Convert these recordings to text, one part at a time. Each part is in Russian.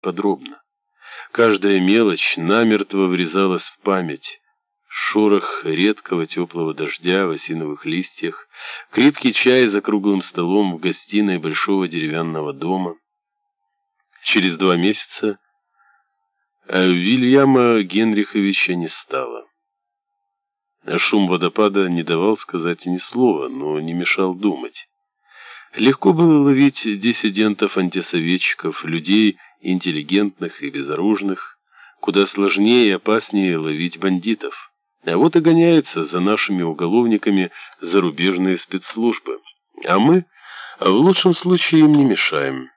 подробно. Каждая мелочь намертво врезалась в память. Шорох редкого теплого дождя в осиновых листьях, крепкий чай за круглым столом в гостиной большого деревянного дома. Через два месяца Вильяма Генриховича не стало. Шум водопада не давал сказать ни слова, но не мешал думать. Легко было ловить диссидентов-антисоветчиков, людей интеллигентных и безоружных, куда сложнее и опаснее ловить бандитов. А вот и гоняются за нашими уголовниками зарубежные спецслужбы. А мы, в лучшем случае, им не мешаем.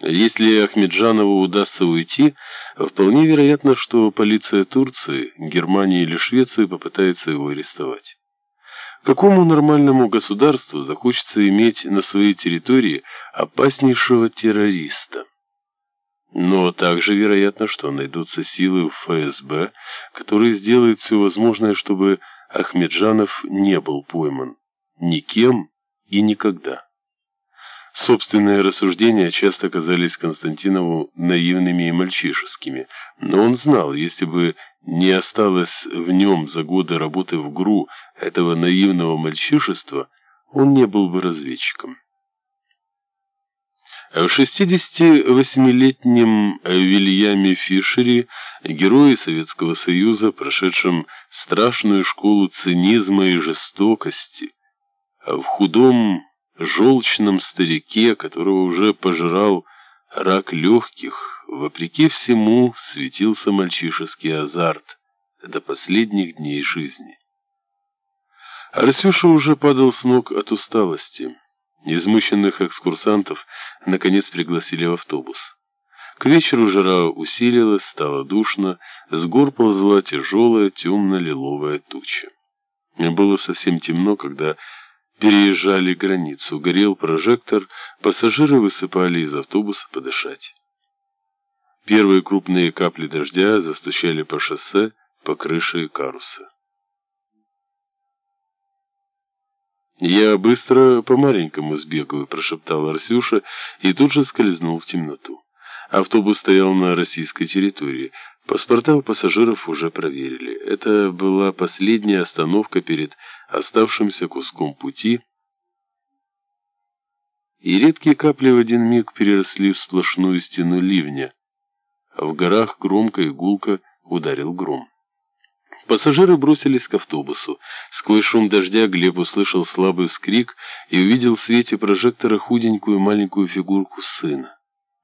Если Ахмеджанову удастся уйти, вполне вероятно, что полиция Турции, Германии или Швеции попытается его арестовать. Какому нормальному государству захочется иметь на своей территории опаснейшего террориста? Но также вероятно, что найдутся силы в ФСБ, которые сделают все возможное, чтобы Ахмеджанов не был пойман. Никем и никогда. Собственные рассуждения часто казались Константинову наивными и мальчишескими, но он знал, если бы не осталось в нем за годы работы в ГРУ этого наивного мальчишества, он не был бы разведчиком. В 68-летнем Вильяме Фишере, герое Советского Союза, прошедшем страшную школу цинизма и жестокости, в худом желчном старике, которого уже пожирал рак легких, вопреки всему светился мальчишеский азарт до последних дней жизни. Арсюша уже падал с ног от усталости. Измученных экскурсантов наконец пригласили в автобус. К вечеру жара усилилась, стало душно, с гор ползла тяжелая темно-лиловая туча. Было совсем темно, когда переезжали границу, горел прожектор, пассажиры высыпали из автобуса подышать. Первые крупные капли дождя застучали по шоссе, по крыше каруса. «Я быстро по-маленькому сбегаю», — прошептал Арсюша и тут же скользнул в темноту. Автобус стоял на российской территории. Паспорта у пассажиров уже проверили. Это была последняя остановка перед оставшимся куском пути, и редкие капли в один миг переросли в сплошную стену ливня. В горах громко и гулко ударил гром. Пассажиры бросились к автобусу. Сквозь шум дождя Глеб услышал слабый вскрик и увидел в свете прожектора худенькую маленькую фигурку сына.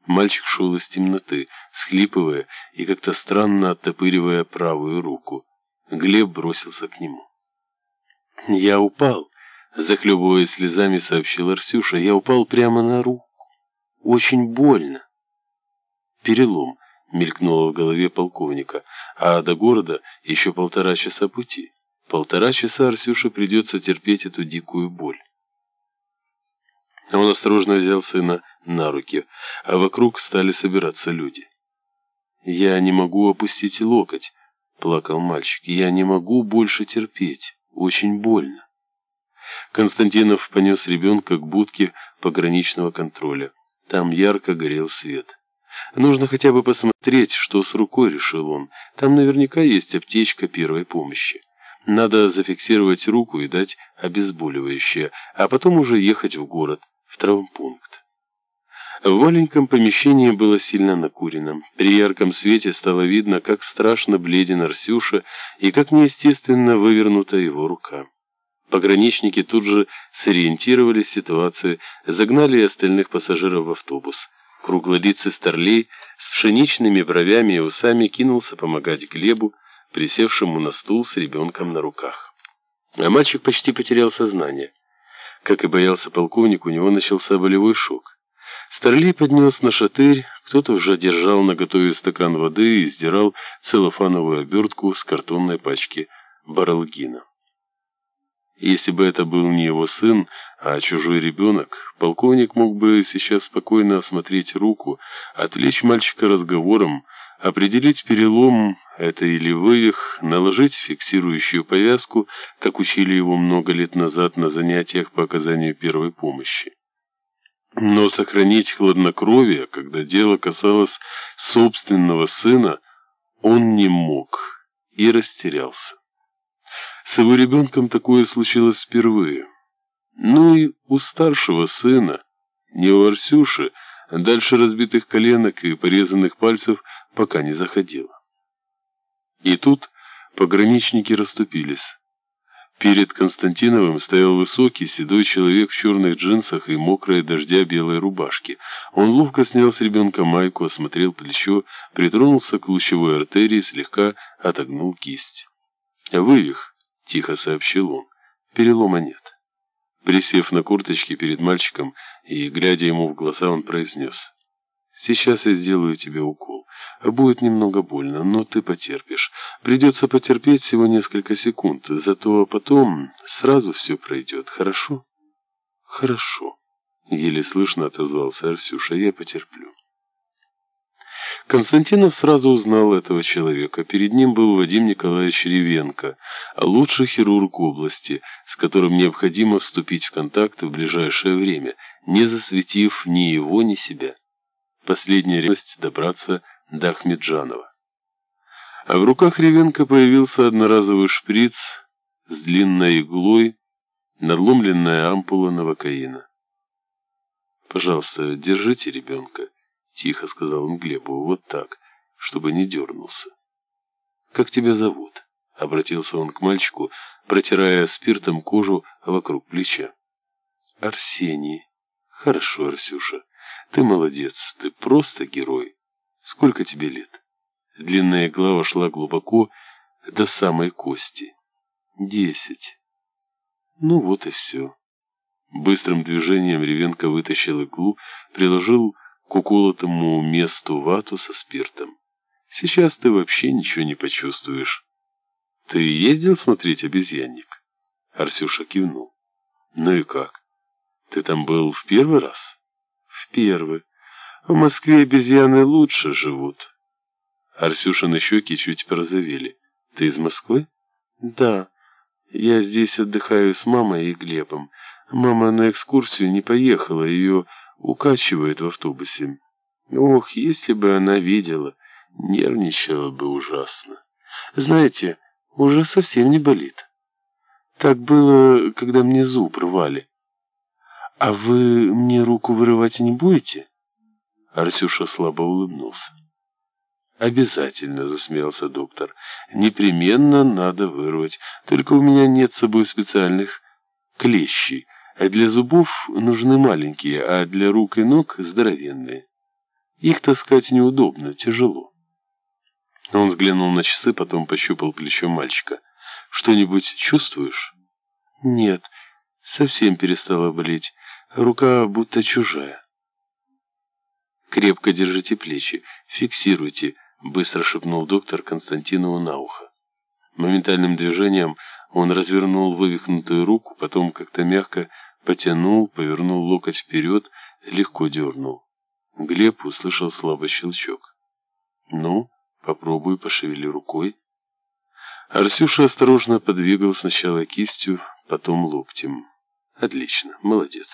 Мальчик шел из темноты, схлипывая и как-то странно оттопыривая правую руку. Глеб бросился к нему. «Я упал», — захлебываясь слезами, сообщил Арсюша. «Я упал прямо на руку. Очень больно». «Перелом», — мелькнуло в голове полковника, «а до города еще полтора часа пути. Полтора часа Арсюше придется терпеть эту дикую боль». Он осторожно взял сына на руки, а вокруг стали собираться люди. «Я не могу опустить локоть», — плакал мальчик. «Я не могу больше терпеть». Очень больно. Константинов понес ребенка к будке пограничного контроля. Там ярко горел свет. Нужно хотя бы посмотреть, что с рукой, решил он. Там наверняка есть аптечка первой помощи. Надо зафиксировать руку и дать обезболивающее, а потом уже ехать в город, в травмпункт. В маленьком помещении было сильно накурено. При ярком свете стало видно, как страшно бледен Арсюша и как неестественно вывернута его рука. Пограничники тут же сориентировались в ситуации, загнали остальных пассажиров в автобус. Круглолицый старлей с пшеничными бровями и усами кинулся помогать Глебу, присевшему на стул с ребенком на руках. А мальчик почти потерял сознание. Как и боялся полковник, у него начался болевой шок. Старлей поднес на шатырь, кто-то уже держал наготове стакан воды и сдирал целлофановую обертку с картонной пачки баралгина. Если бы это был не его сын, а чужой ребенок, полковник мог бы сейчас спокойно осмотреть руку, отвлечь мальчика разговором, определить перелом, это или вывих, наложить фиксирующую повязку, как учили его много лет назад на занятиях по оказанию первой помощи. Но сохранить хладнокровие, когда дело касалось собственного сына, он не мог и растерялся. С его ребенком такое случилось впервые. Ну и у старшего сына, не у Арсюши, дальше разбитых коленок и порезанных пальцев пока не заходило. И тут пограничники расступились. Перед Константиновым стоял высокий, седой человек в черных джинсах и мокрой дождя белой рубашке. Он ловко снял с ребенка майку, осмотрел плечо, притронулся к лучевой артерии, слегка отогнул кисть. «Вывих», — тихо сообщил он, — «перелома нет». Присев на курточке перед мальчиком и глядя ему в глаза, он произнес, «Сейчас я сделаю тебе укол». Будет немного больно, но ты потерпишь. Придется потерпеть всего несколько секунд, зато потом сразу все пройдет, хорошо? Хорошо. Еле слышно отозвался Арсюша, я потерплю. Константинов сразу узнал этого человека. Перед ним был Вадим Николаевич Ревенко, лучший хирург области, с которым необходимо вступить в контакт в ближайшее время, не засветив ни его, ни себя. Последняя ревность добраться до Ахмеджанова. А в руках Ревенко появился одноразовый шприц с длинной иглой, надломленная ампула новокаина. «Пожалуйста, держите ребенка», — тихо сказал он Глебу, — «вот так, чтобы не дернулся». «Как тебя зовут?» — обратился он к мальчику, протирая спиртом кожу вокруг плеча. «Арсений». «Хорошо, Арсюша, ты молодец, ты просто герой». Сколько тебе лет? Длинная игла вошла глубоко до самой кости. Десять. Ну вот и все. Быстрым движением Ревенко вытащил иглу, приложил к уколотому месту вату со спиртом. Сейчас ты вообще ничего не почувствуешь. Ты ездил смотреть обезьянник? Арсюша кивнул. Ну и как? Ты там был в первый раз? В первый. В Москве обезьяны лучше живут. Арсюшины щеки чуть порозовели. Ты из Москвы? Да. Я здесь отдыхаю с мамой и Глебом. Мама на экскурсию не поехала, ее укачивает в автобусе. Ох, если бы она видела, нервничала бы ужасно. Знаете, уже совсем не болит. Так было, когда мне зуб рвали. А вы мне руку вырывать не будете? Арсюша слабо улыбнулся. «Обязательно», — засмеялся доктор. «Непременно надо вырвать. Только у меня нет с собой специальных клещей. А для зубов нужны маленькие, а для рук и ног здоровенные. Их таскать неудобно, тяжело». Он взглянул на часы, потом пощупал плечо мальчика. «Что-нибудь чувствуешь?» «Нет, совсем перестала болеть. Рука будто чужая». «Крепко держите плечи, фиксируйте», — быстро шепнул доктор Константинову на ухо. Моментальным движением он развернул вывихнутую руку, потом как-то мягко потянул, повернул локоть вперед, легко дернул. Глеб услышал слабый щелчок. «Ну, попробуй, пошевели рукой». Арсюша осторожно подвигал сначала кистью, потом локтем. «Отлично, молодец».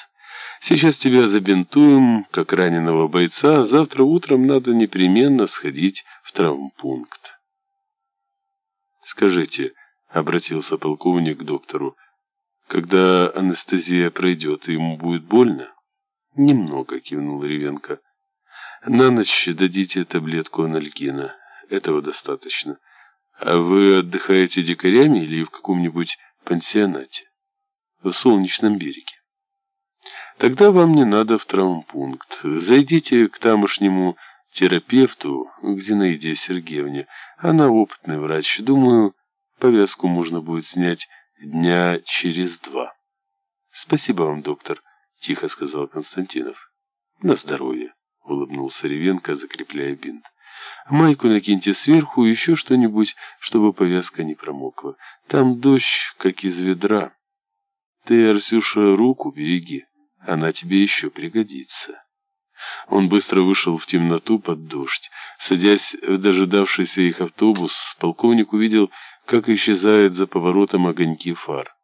Сейчас тебя забинтуем, как раненого бойца, а завтра утром надо непременно сходить в травмпункт. Скажите, — обратился полковник к доктору, — когда анестезия пройдет, ему будет больно? Немного, — кивнул Ревенко. На ночь дадите таблетку анальгина. Этого достаточно. А вы отдыхаете дикарями или в каком-нибудь пансионате? В Солнечном береге. Тогда вам не надо в травмпункт. Зайдите к тамошнему терапевту, к Зинаиде Сергеевне. Она опытный врач. Думаю, повязку можно будет снять дня через два. Спасибо вам, доктор, тихо сказал Константинов. На здоровье, улыбнулся Ревенко, закрепляя бинт. Майку накиньте сверху, еще что-нибудь, чтобы повязка не промокла. Там дождь, как из ведра. Ты, Арсюша, руку береги. Она тебе еще пригодится. Он быстро вышел в темноту под дождь. Садясь в дожидавшийся их автобус, полковник увидел, как исчезают за поворотом огоньки фар.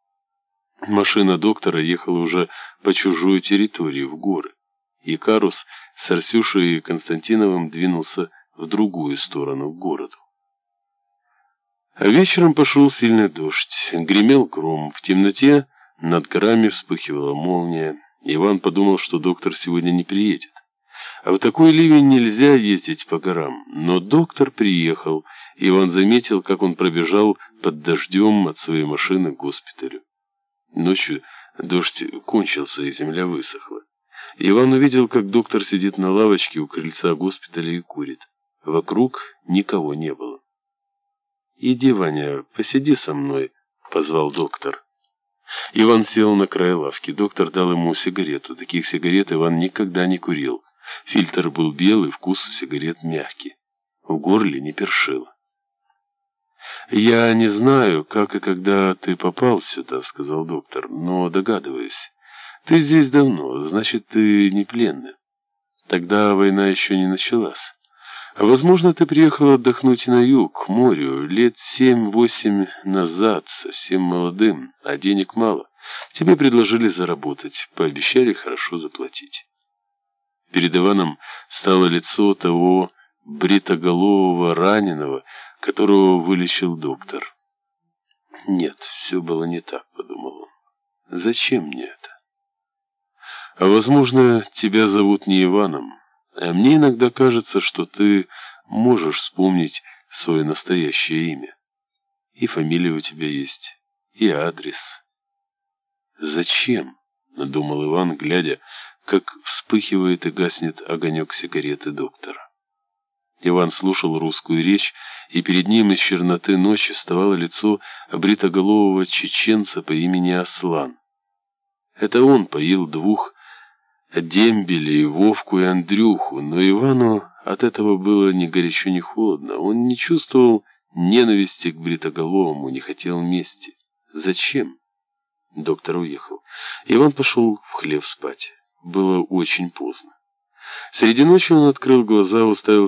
Машина доктора ехала уже по чужой территории, в горы. и Карус с Арсюшей и Константиновым двинулся в другую сторону, к городу. А вечером пошел сильный дождь, гремел гром, в темноте над горами вспыхивала молния. Иван подумал, что доктор сегодня не приедет. А в такой ливень нельзя ездить по горам. Но доктор приехал, Иван заметил, как он пробежал под дождем от своей машины к госпиталю. Ночью дождь кончился, и земля высохла. Иван увидел, как доктор сидит на лавочке у крыльца госпиталя и курит. Вокруг никого не было. «Иди, Ваня, посиди со мной», — позвал доктор. Иван сел на край лавки. Доктор дал ему сигарету. Таких сигарет Иван никогда не курил. Фильтр был белый, вкус у сигарет мягкий. В горле не першило. «Я не знаю, как и когда ты попал сюда», — сказал доктор, — «но догадываюсь. Ты здесь давно, значит, ты не пленный. Тогда война еще не началась. Возможно, ты приехал отдохнуть на юг, к морю, лет семь-восемь назад, совсем молодым, а денег мало. Тебе предложили заработать, пообещали хорошо заплатить». Перед Иваном стало лицо того бритоголового раненого, которого вылечил доктор. «Нет, все было не так», — подумал он. «Зачем мне это?» «А, возможно, тебя зовут не Иваном, а мне иногда кажется, что ты можешь вспомнить свое настоящее имя. И фамилия у тебя есть, и адрес». «Зачем?» — надумал Иван, глядя, как вспыхивает и гаснет огонек сигареты доктора. Иван слушал русскую речь, и перед ним из черноты ночи вставало лицо бритоголового чеченца по имени Аслан. Это он поил двух дембелей, Вовку и Андрюху, но Ивану от этого было ни горячо, ни холодно. Он не чувствовал ненависти к бритоголовому, не хотел мести. Зачем? Доктор уехал. Иван пошел в хлев спать. Было очень поздно. Среди ночи он открыл глаза, уставился